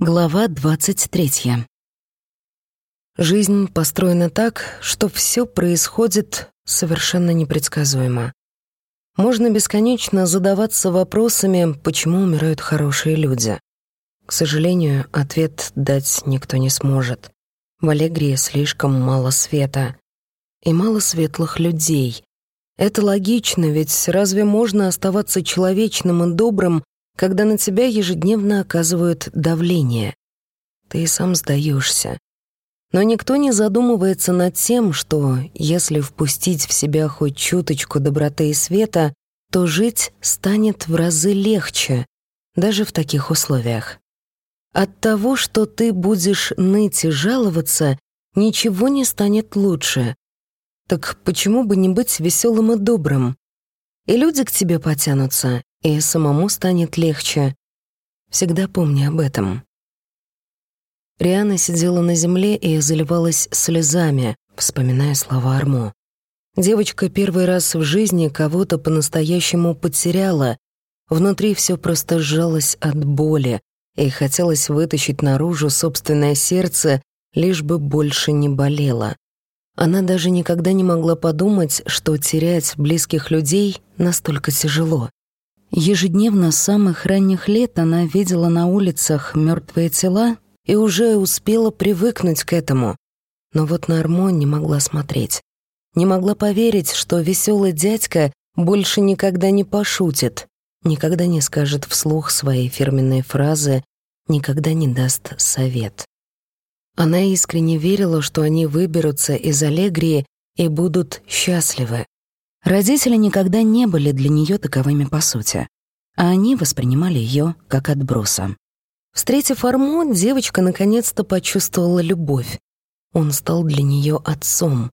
Глава 23. Жизнь построена так, что все происходит совершенно непредсказуемо. Можно бесконечно задаваться вопросами, почему умирают хорошие люди. К сожалению, ответ дать никто не сможет. В Аллегрии слишком мало света. И мало светлых людей. Это логично, ведь разве можно оставаться человечным и добрым, когда на тебя ежедневно оказывают давление. Ты и сам сдаешься. Но никто не задумывается над тем, что если впустить в себя хоть чуточку доброты и света, то жить станет в разы легче, даже в таких условиях. От того, что ты будешь ныть и жаловаться, ничего не станет лучше. Так почему бы не быть веселым и добрым? И люди к тебе потянутся, и самому станет легче. Всегда помни об этом. Риана сидела на земле и заливалась слезами, вспоминая слова Армо. Девочка первый раз в жизни кого-то по-настоящему потеряла. Внутри все просто сжалось от боли, и хотелось вытащить наружу собственное сердце, лишь бы больше не болело. Она даже никогда не могла подумать, что терять близких людей настолько тяжело. Ежедневно с самых ранних лет она видела на улицах мертвые тела и уже успела привыкнуть к этому. Но вот на Армо не могла смотреть. Не могла поверить, что веселый дядька больше никогда не пошутит, никогда не скажет вслух свои фирменные фразы, никогда не даст совет. Она искренне верила, что они выберутся из Аллегрии и будут счастливы. Родители никогда не были для нее таковыми по сути, а они воспринимали ее как отброса. Встретив Армо, девочка наконец-то почувствовала любовь. Он стал для нее отцом.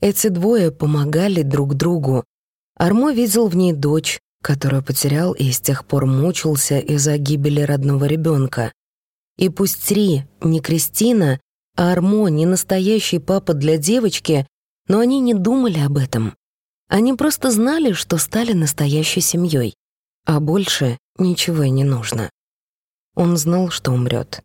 Эти двое помогали друг другу. Армо видел в ней дочь, которую потерял и с тех пор мучился из-за гибели родного ребенка. И пусть Три не Кристина, а Армо не настоящий папа для девочки, но они не думали об этом. Они просто знали, что стали настоящей семьей, а больше ничего и не нужно. Он знал, что умрет,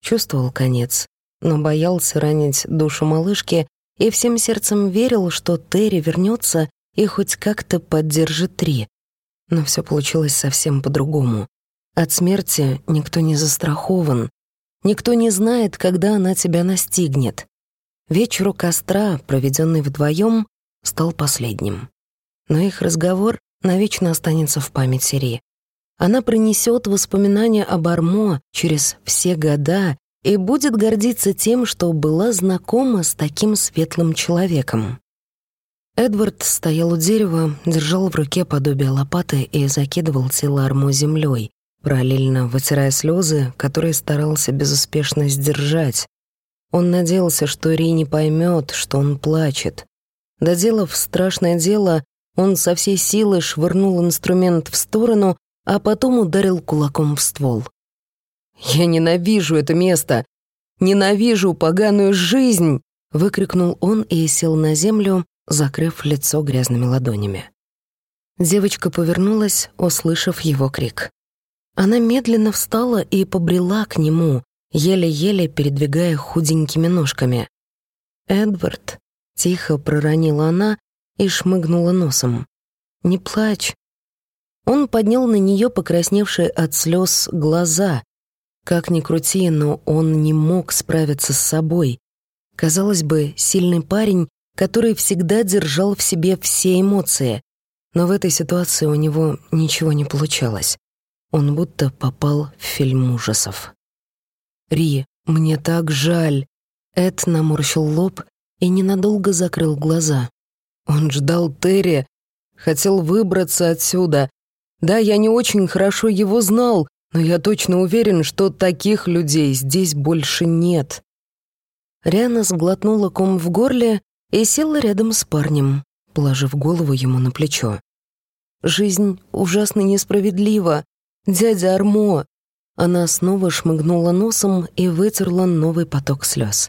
чувствовал конец, но боялся ранить душу малышки и всем сердцем верил, что Терри вернется и хоть как-то поддержит Три. Но все получилось совсем по-другому. От смерти никто не застрахован, никто не знает, когда она тебя настигнет. Вечер у костра, проведенный вдвоем, стал последним. Но их разговор навечно останется в памяти Ри. Она принесет воспоминания об Армо через все года и будет гордиться тем, что была знакома с таким светлым человеком. Эдвард стоял у дерева, держал в руке подобие лопаты и закидывал тело Армо землей, параллельно вытирая слезы, которые старался безуспешно сдержать. Он надеялся, что Ри не поймет, что он плачет. Доделав страшное дело, он со всей силы швырнул инструмент в сторону, а потом ударил кулаком в ствол. «Я ненавижу это место! Ненавижу поганую жизнь!» — выкрикнул он и сел на землю, закрыв лицо грязными ладонями. Девочка повернулась, услышав его крик. Она медленно встала и побрела к нему, еле-еле передвигая худенькими ножками. «Эдвард», Тихо проронила она и шмыгнула носом. «Не плачь». Он поднял на нее покрасневшие от слез глаза. Как ни крути, но он не мог справиться с собой. Казалось бы, сильный парень, который всегда держал в себе все эмоции. Но в этой ситуации у него ничего не получалось. Он будто попал в фильм ужасов. «Ри, мне так жаль!» Эд наморщил лоб и ненадолго закрыл глаза. Он ждал Терри, хотел выбраться отсюда. Да, я не очень хорошо его знал, но я точно уверен, что таких людей здесь больше нет. Риана сглотнула ком в горле и села рядом с парнем, положив голову ему на плечо. «Жизнь ужасно несправедлива. Дядя Армо!» Она снова шмыгнула носом и вытерла новый поток слез.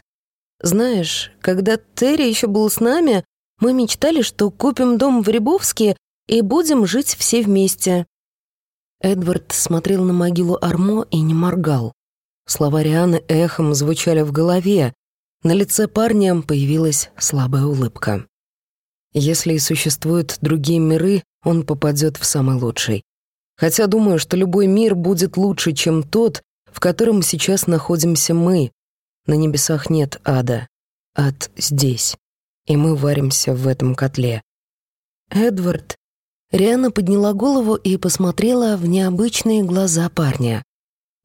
Знаешь, когда Терри еще был с нами, мы мечтали, что купим дом в Рябовске и будем жить все вместе». Эдвард смотрел на могилу Армо и не моргал. Слова Рианы эхом звучали в голове. На лице парня появилась слабая улыбка. Если и существуют другие миры, он попадет в самый лучший. Хотя думаю, что любой мир будет лучше, чем тот, в котором сейчас находимся мы. На небесах нет ада. Ад здесь. И мы варимся в этом котле. Эдвард. Риана подняла голову и посмотрела в необычные глаза парня.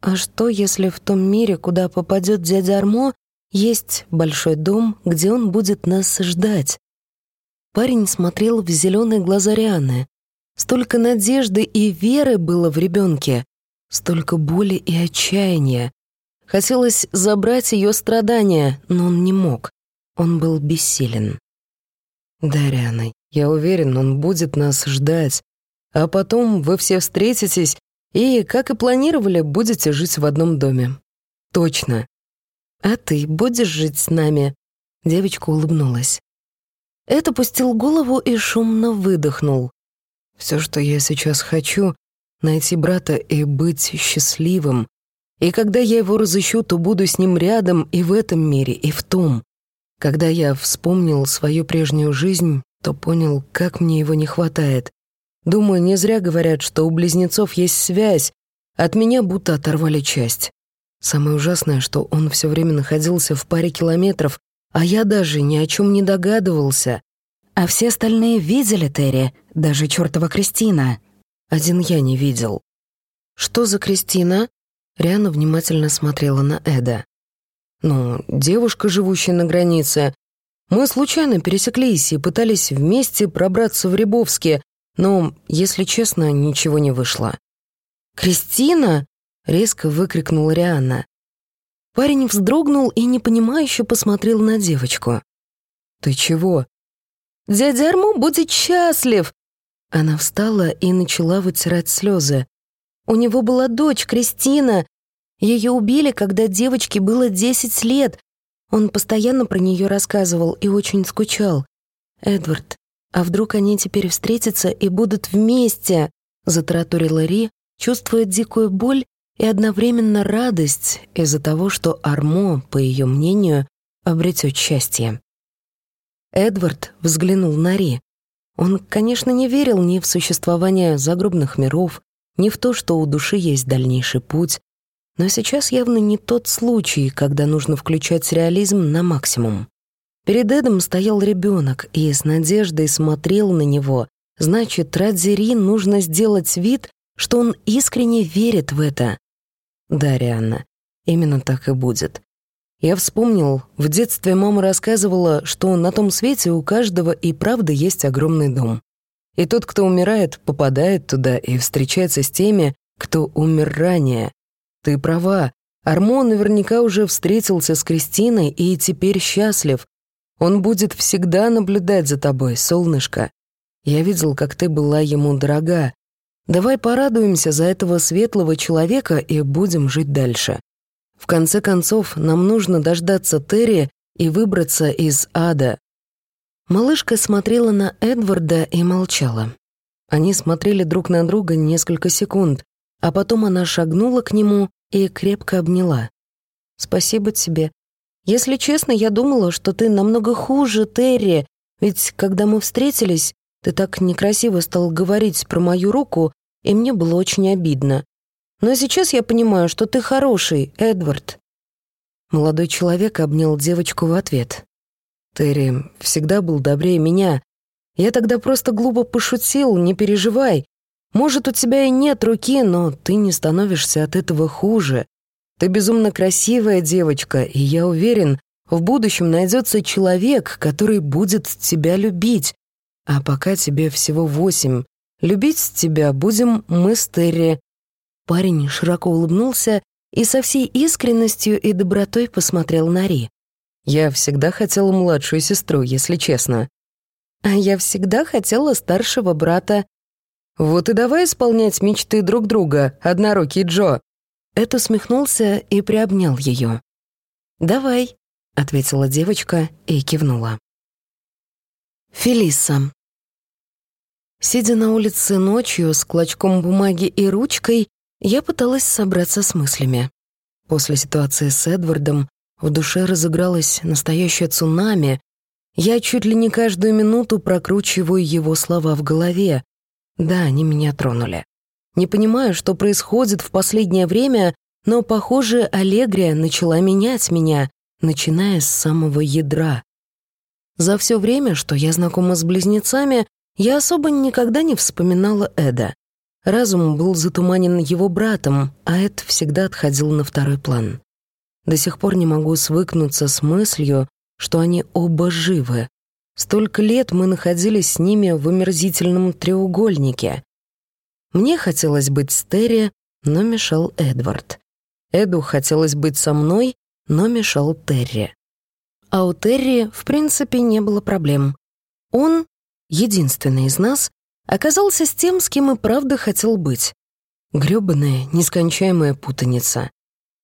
А что, если в том мире, куда попадет дядя Армо, есть большой дом, где он будет нас ждать? Парень смотрел в зеленые глаза Рианы. Столько надежды и веры было в ребенке, столько боли и отчаяния. Хотелось забрать ее страдания, но он не мог. Он был бессилен. Да, Риана, я уверен, он будет нас ждать. А потом вы все встретитесь и, как и планировали, будете жить в одном доме. Точно. А ты будешь жить с нами? Девочка улыбнулась. Эд опустил голову и шумно выдохнул. «Все, что я сейчас хочу, найти брата и быть счастливым. И когда я его разыщу, то буду с ним рядом и в этом мире, и в том. Когда я вспомнил свою прежнюю жизнь, то понял, как мне его не хватает. Думаю, не зря говорят, что у близнецов есть связь. От меня будто оторвали часть. Самое ужасное, что он все время находился в паре километров а я даже ни о чем не догадывался. А все остальные видели Терри, даже чертова Кристина. Один я не видел. «Что за Кристина?» Риана внимательно смотрела на Эда. «Ну, девушка, живущая на границе. Мы случайно пересеклись и пытались вместе пробраться в Рябовске, но, если честно, ничего не вышло». «Кристина?» — резко выкрикнула Риана. Парень вздрогнул и непонимающе посмотрел на девочку. «Ты чего?» «Дядя Армо будет счастлив!» Она встала и начала вытирать слезы. У него была дочь, Кристина. Ее убили, когда девочке было десять лет. Он постоянно про нее рассказывал и очень скучал. «Эдвард, а вдруг они теперь встретятся и будут вместе?» затараторила Ри, чувствуя дикую боль и одновременно радость из-за того, что Армо, по ее мнению, обретет счастье. Эдвард взглянул на Ри. Он, конечно, не верил ни в существование загробных миров, ни в то, что у души есть дальнейший путь, но сейчас явно не тот случай, когда нужно включать реализм на максимум. Перед Эдом стоял ребенок и с надеждой смотрел на него. Значит, ради Ри нужно сделать вид, что он искренне верит в это. Да, Рианна, именно так и будет. Я вспомнил, в детстве мама рассказывала, что на том свете у каждого и правда есть огромный дом. И тот, кто умирает, попадает туда и встречается с теми, кто умер ранее. Ты права, Армон наверняка уже встретился с Кристиной и теперь счастлив. Он будет всегда наблюдать за тобой, солнышко. Я видел, как ты была ему дорога, Давай порадуемся за этого светлого человека и будем жить дальше. В конце концов, нам нужно дождаться Терри и выбраться из ада». Малышка смотрела на Эдварда и молчала. Они смотрели друг на друга несколько секунд, а потом она шагнула к нему и крепко обняла. «Спасибо тебе. Если честно, я думала, что ты намного хуже Терри, ведь когда мы встретились, ты так некрасиво стал говорить про мою руку, и мне было очень обидно. Но сейчас я понимаю, что ты хороший, Эдвард». Молодой человек обнял девочку в ответ. «Терри всегда был добрее меня. Я тогда просто глупо пошутил, не переживай. Может, у тебя и нет руки, но ты не становишься от этого хуже. Ты безумно красивая девочка, и я уверен, в будущем найдется человек, который будет тебя любить. А пока тебе всего восемь, Любить тебя будем мы с Терри». Парень широко улыбнулся и со всей искренностью и добротой посмотрел на Ри. «Я всегда хотела младшую сестру, если честно». «А я всегда хотела старшего брата». «Вот и давай исполнять мечты друг друга, однорукий Джо». Это усмехнулся и приобнял ее. «Давай», — ответила девочка и кивнула. Фелиса. Сидя на улице ночью с клочком бумаги и ручкой, я пыталась собраться с мыслями. После ситуации с Эдвардом в душе разыгралось настоящее цунами. Я чуть ли не каждую минуту прокручиваю его слова в голове. Да, они меня тронули. Не понимаю, что происходит в последнее время, но, похоже, Аллегрия начала менять меня, начиная с самого ядра. За все время, что я знакома с близнецами, я особо никогда не вспоминала Эда. Разум был затуманен его братом, а Эд всегда отходил на второй план. До сих пор не могу свыкнуться с мыслью, что они оба живы. Столько лет мы находились с ними в омерзительном треугольнике. Мне хотелось быть с Терри, но мешал Эдвард. Эду хотелось быть со мной, но мешал Терри. А у Терри, в принципе, не было проблем. Он, единственный из нас, оказался с тем, с кем и правда хотел быть. Грёбаная, нескончаемая путаница.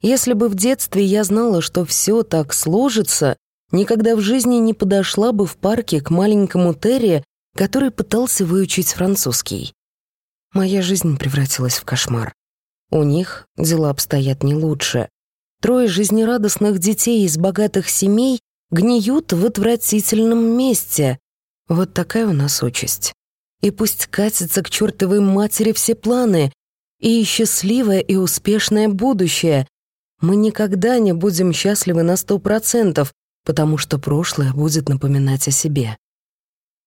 Если бы в детстве я знала, что все так сложится, никогда в жизни не подошла бы в парке к маленькому Терри, который пытался выучить французский. Моя жизнь превратилась в кошмар. У них дела обстоят не лучше. Трое жизнерадостных детей из богатых семей гниют в отвратительном месте. Вот такая у нас участь. И пусть катятся к чертовой матери все планы, и счастливое и успешное будущее. Мы никогда не будем счастливы на сто процентов, потому что прошлое будет напоминать о себе.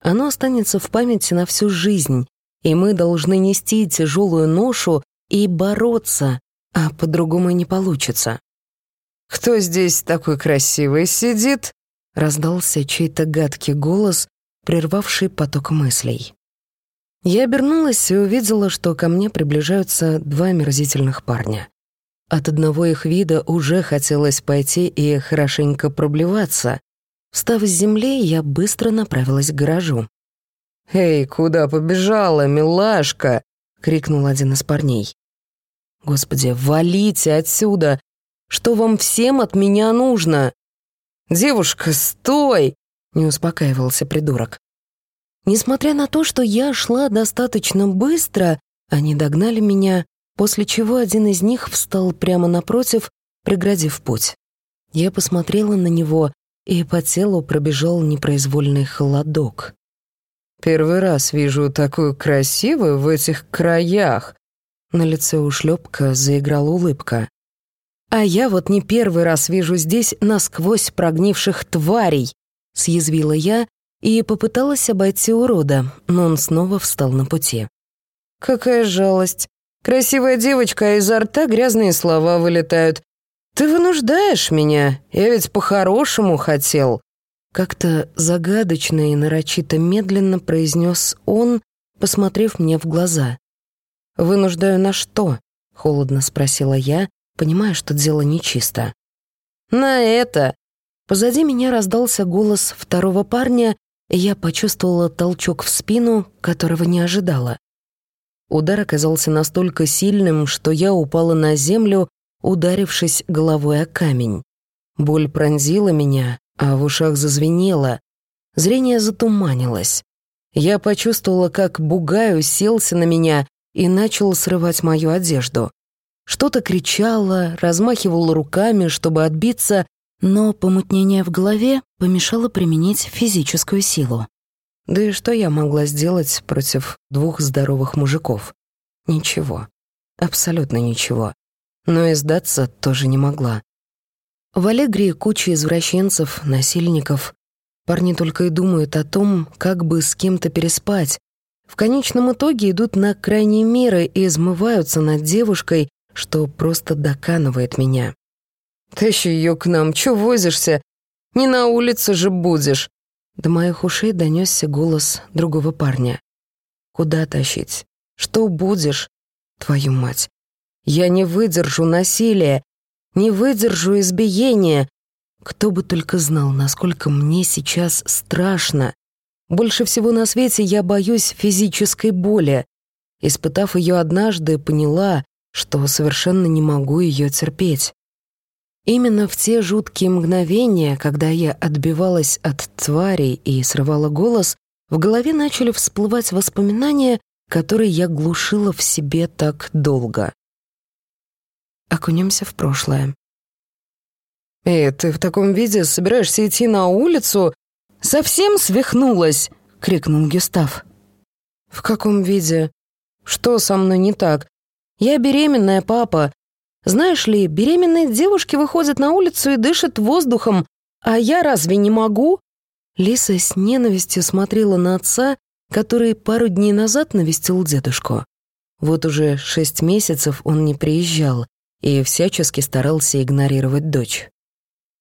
Оно останется в памяти на всю жизнь, и мы должны нести тяжелую ношу и бороться, а по-другому не получится. «Кто здесь такой красивый сидит?» — раздался чей-то гадкий голос, прервавший поток мыслей. Я обернулась и увидела, что ко мне приближаются два мерзительных парня. От одного их вида уже хотелось пойти и хорошенько проблеваться. Встав с земли, я быстро направилась к гаражу. «Эй, куда побежала, милашка?» — крикнул один из парней. «Господи, валите отсюда! Что вам всем от меня нужно?» «Девушка, стой!» — не успокаивался придурок. Несмотря на то, что я шла достаточно быстро, они догнали меня, после чего один из них встал прямо напротив, преградив путь. Я посмотрела на него, и по телу пробежал непроизвольный холодок. «Первый раз вижу такую красивую в этих краях!» На лице у шлепка заиграла улыбка. «А я вот не первый раз вижу здесь насквозь прогнивших тварей!» Съязвила я и попыталась обойти урода, но он снова встал на пути. «Какая жалость! Красивая девочка, а изо рта грязные слова вылетают. Ты вынуждаешь меня, я ведь по-хорошему хотел». Как-то загадочно и нарочито медленно произнес он, посмотрев мне в глаза. «Вынуждаю на что?» — холодно спросила я, понимая, что дело нечисто. «На это!» Позади меня раздался голос второго парня, я почувствовала толчок в спину, которого не ожидала. Удар оказался настолько сильным, что я упала на землю, ударившись головой о камень. Боль пронзила меня, а в ушах зазвенело. Зрение затуманилось. Я почувствовала, как бугай уселся на меня и начал срывать мою одежду. Что-то кричало, размахивало руками, чтобы отбиться, но помутнение в голове помешало применить физическую силу. Да и что я могла сделать против двух здоровых мужиков? Ничего. Абсолютно ничего. Но и сдаться тоже не могла. В Аллегрии куча извращенцев, насильников. Парни только и думают о том, как бы с кем-то переспать. В конечном итоге идут на крайние меры и измываются над девушкой, что просто доканывает меня. «Тащи ее к нам, чё возишься? Не на улице же будешь!» До моих ушей донесся голос другого парня. «Куда тащить? Что будешь? Твою мать! Я не выдержу насилия, не выдержу избиения. Кто бы только знал, насколько мне сейчас страшно. Больше всего на свете я боюсь физической боли. Испытав ее однажды, поняла, что совершенно не могу ее терпеть. Именно в те жуткие мгновения, когда я отбивалась от тварей и срывала голос, в голове начали всплывать воспоминания, которые я глушила в себе так долго. Окунемся в прошлое. «Эй, ты в таком виде собираешься идти на улицу?» «Совсем свихнулась!» — крикнул Гюстав. «В каком виде? Что со мной не так? Я беременная, папа. Знаешь ли, беременные девушки выходят на улицу и дышат воздухом, а я разве не могу?» Лиса с ненавистью смотрела на отца, который пару дней назад навестил дедушку. Вот уже шесть месяцев он не приезжал и всячески старался игнорировать дочь.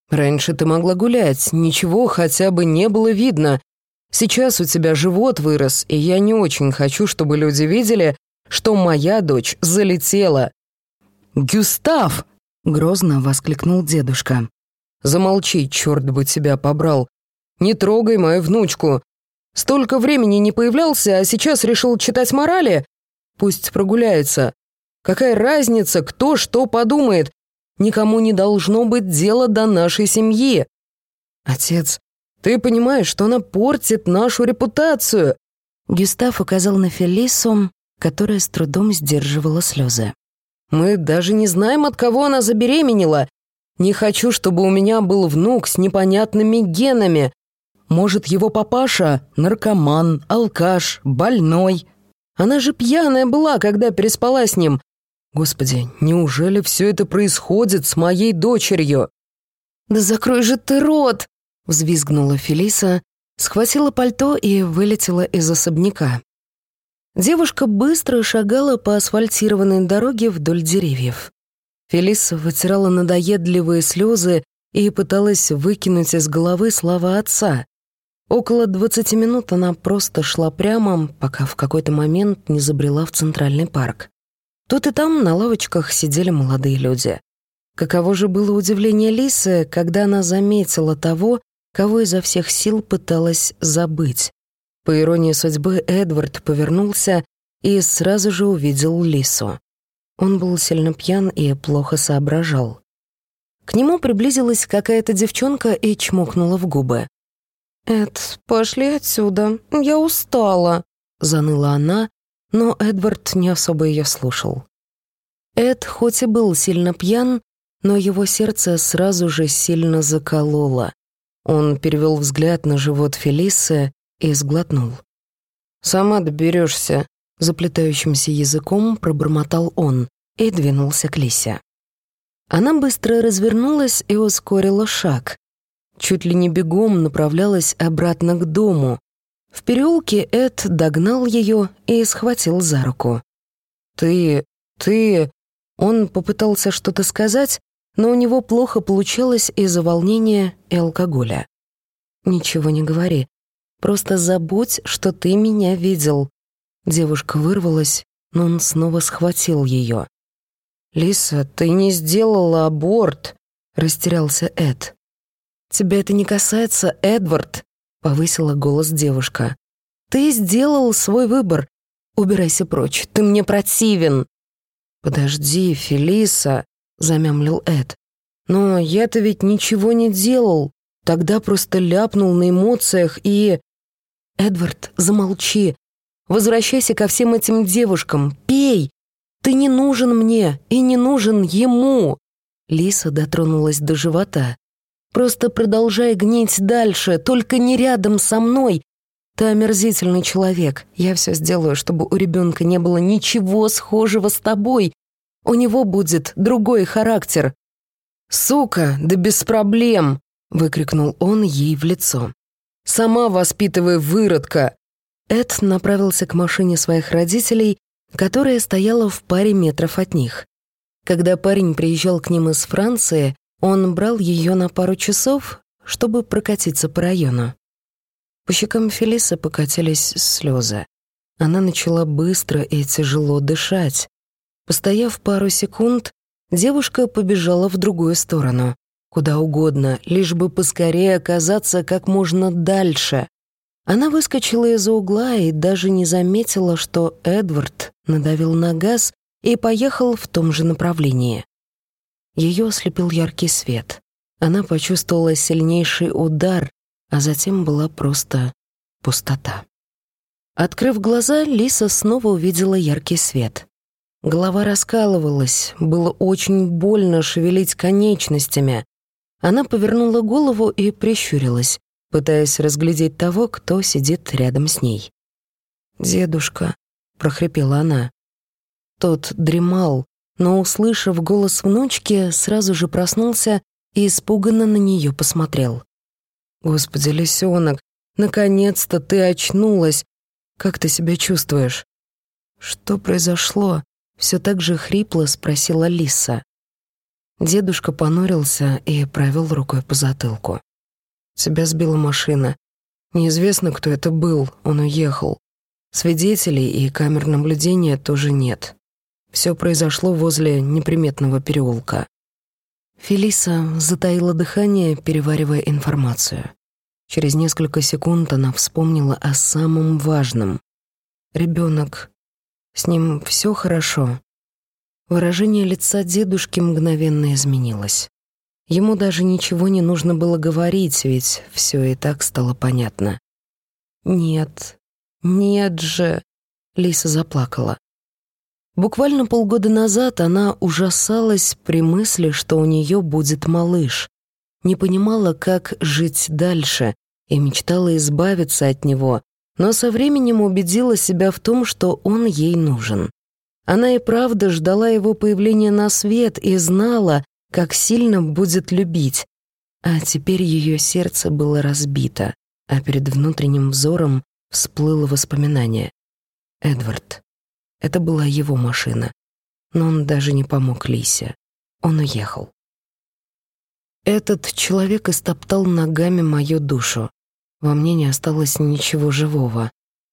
«Раньше ты могла гулять, ничего хотя бы не было видно. Сейчас у тебя живот вырос, и я не очень хочу, чтобы люди видели, что моя дочь залетела». «Гюстав!» — грозно воскликнул дедушка. «Замолчи, черт бы тебя побрал. Не трогай мою внучку. Столько времени не появлялся, а сейчас решил читать морали? Пусть прогуляется. Какая разница, кто что подумает? Никому не должно быть дела до нашей семьи. Отец, ты понимаешь, что она портит нашу репутацию?» Гюстав указал на Фелису, которая с трудом сдерживала слезы. «Мы даже не знаем, от кого она забеременела. Не хочу, чтобы у меня был внук с непонятными генами. Может, его папаша — наркоман, алкаш, больной. Она же пьяная была, когда переспала с ним. Господи, неужели все это происходит с моей дочерью?» «Да закрой же ты рот!» — взвизгнула Фелиса, схватила пальто и вылетела из особняка. Девушка быстро шагала по асфальтированной дороге вдоль деревьев. Фелиса вытирала надоедливые слезы и пыталась выкинуть из головы слова отца. Около двадцати минут она просто шла прямо, пока в какой-то момент не забрела в центральный парк. Тут и там на лавочках сидели молодые люди. Каково же было удивление Лисы, когда она заметила того, кого изо всех сил пыталась забыть. По иронии судьбы, Эдвард повернулся и сразу же увидел Лису. Он был сильно пьян и плохо соображал. К нему приблизилась какая-то девчонка и чмокнула в губы. «Эд, пошли отсюда, я устала», — заныла она, но Эдвард не особо ее слушал. Эд хоть и был сильно пьян, но его сердце сразу же сильно закололо. Он перевел взгляд на живот Фелисы и сглотнул. «Сама доберешься», — заплетающимся языком пробормотал он и двинулся к Лисе. Она быстро развернулась и ускорила шаг, чуть ли не бегом направлялась обратно к дому. В переулке Эд догнал ее и схватил за руку. «Ты... ты...» Он попытался что-то сказать, но у него плохо получалось из-за волнения и алкоголя. «Ничего не говори. Просто забудь, что ты меня видел». Девушка вырвалась, но он снова схватил ее. «Лиса, ты не сделала аборт», — растерялся Эд. «Тебя это не касается, Эдвард», — повысила голос девушка. «Ты сделал свой выбор. Убирайся прочь, ты мне противен». «Подожди, Фелиса», — замямлил Эд. «Но я-то ведь ничего не делал. Тогда просто ляпнул на эмоциях и...» «Эдвард, замолчи. Возвращайся ко всем этим девушкам. Пей. Ты не нужен мне и не нужен ему». Лиса дотронулась до живота. Просто продолжай гнить дальше, только не рядом со мной. Ты омерзительный человек. Я все сделаю, чтобы у ребенка не было ничего схожего с тобой. У него будет другой характер. «Сука, да без проблем!» — выкрикнул он ей в лицо. «Сама воспитывай выродка!» Эд направился к машине своих родителей, которая стояла в паре метров от них. Когда парень приезжал к ним из Франции, он брал ее на пару часов, чтобы прокатиться по району. По щекам Фелисы покатились слезы. Она начала быстро и тяжело дышать. Постояв пару секунд, девушка побежала в другую сторону, куда угодно, лишь бы поскорее оказаться как можно дальше. Она выскочила из-за угла и даже не заметила, что Эдвард надавил на газ и поехал в том же направлении. Ее ослепил яркий свет. Она почувствовала сильнейший удар, а затем была просто пустота. Открыв глаза, Лиса снова увидела яркий свет. Голова раскалывалась, было очень больно шевелить конечностями. Она повернула голову и прищурилась, пытаясь разглядеть того, кто сидит рядом с ней. «Дедушка», — прохрипела она. Тот дремал, но, услышав голос внучки, сразу же проснулся и испуганно на нее посмотрел. «Господи, лисенок, наконец-то ты очнулась! Как ты себя чувствуешь?» «Что произошло?» — все так же хрипло спросила Лиса. Дедушка понурился и провел рукой по затылку. Тебя сбила машина. Неизвестно, кто это был, он уехал. Свидетелей и камер наблюдения тоже нет. Все произошло возле неприметного переулка. Фелиса затаила дыхание, переваривая информацию. Через несколько секунд она вспомнила о самом важном. Ребенок. С ним все хорошо. Выражение лица дедушки мгновенно изменилось. Ему даже ничего не нужно было говорить, ведь все и так стало понятно. «Нет, нет же!» — Лиса заплакала. Буквально полгода назад она ужасалась при мысли, что у нее будет малыш. Не понимала, как жить дальше, и мечтала избавиться от него, но со временем убедила себя в том, что он ей нужен. Она и правда ждала его появления на свет и знала, как сильно будет любить. А теперь ее сердце было разбито, а перед внутренним взором всплыло воспоминание. Эдвард. Это была его машина. Но он даже не помог Лисе. Он уехал. Этот человек истоптал ногами мою душу. Во мне не осталось ничего живого.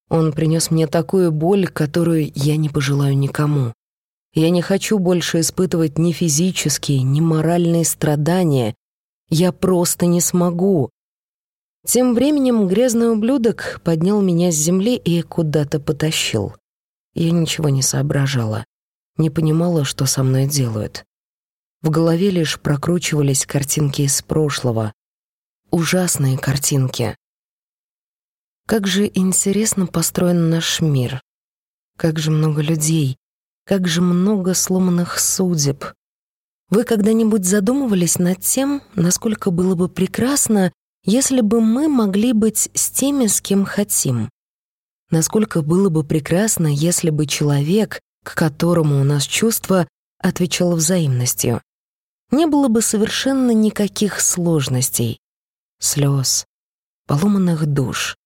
Он принес мне такую боль, которую я не пожелаю никому. Я не хочу больше испытывать ни физические, ни моральные страдания. Я просто не смогу. Тем временем грязный ублюдок поднял меня с земли и куда-то потащил. Я ничего не соображала, не понимала, что со мной делают. В голове лишь прокручивались картинки из прошлого. Ужасные картинки. Как же интересно построен наш мир. Как же много людей, как же много сломанных судеб. Вы когда-нибудь задумывались над тем, насколько было бы прекрасно, если бы мы могли быть с теми, с кем хотим? Насколько было бы прекрасно, если бы человек, к которому у нас чувства, отвечал взаимностью? Не было бы совершенно никаких сложностей, слез, поломанных душ,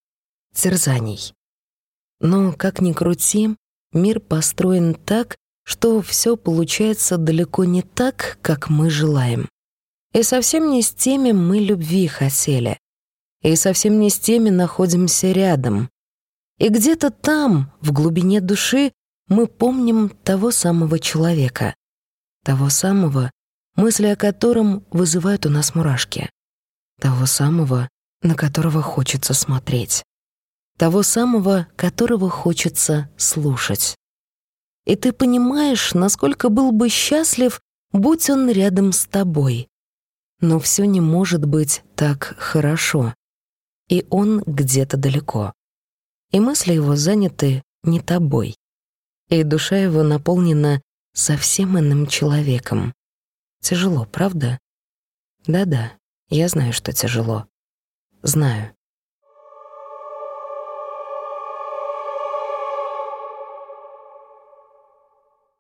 терзаний. Но, как ни крути, Мир построен так, что все получается далеко не так, как мы желаем. И совсем не с теми мы любви хотели. И совсем не с теми находимся рядом. И где-то там, в глубине души, мы помним того самого человека. Того самого, мысли о котором вызывают у нас мурашки. Того самого, на которого хочется смотреть того самого, которого хочется слушать. И ты понимаешь, насколько был бы счастлив, будь он рядом с тобой. Но все не может быть так хорошо. И он где-то далеко. И мысли его заняты не тобой. И душа его наполнена совсем иным человеком. Тяжело, правда? Да-да, я знаю, что тяжело. Знаю.